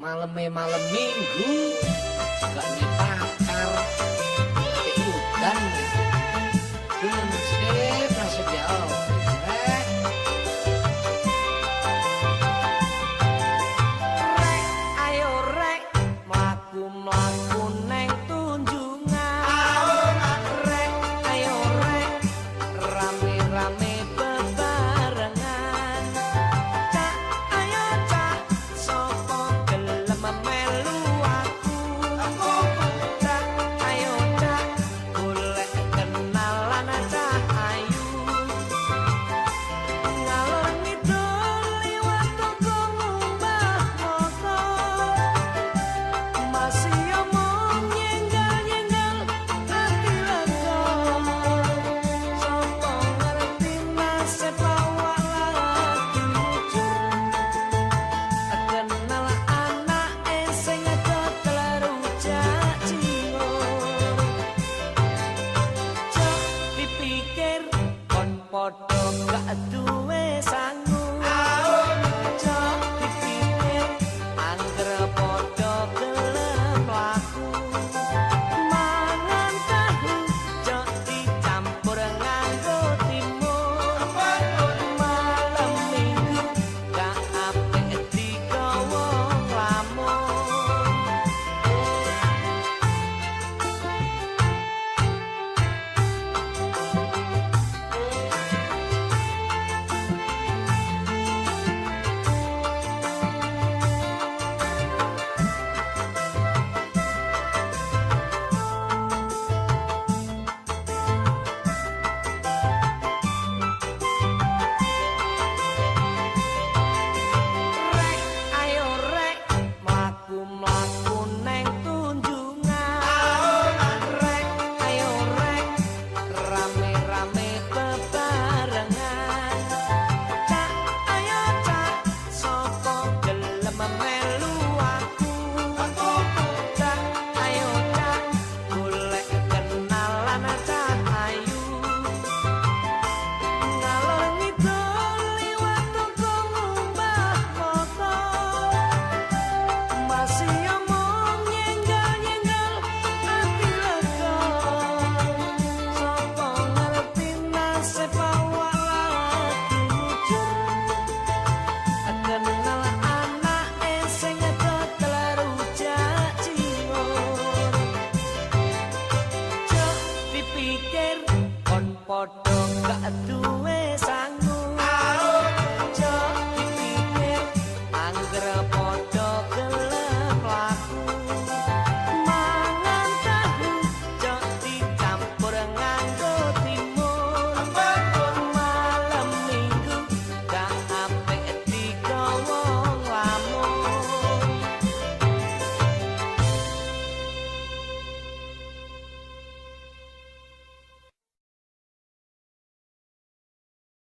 malam malam minggu gak nih actúes Kau gak tue sang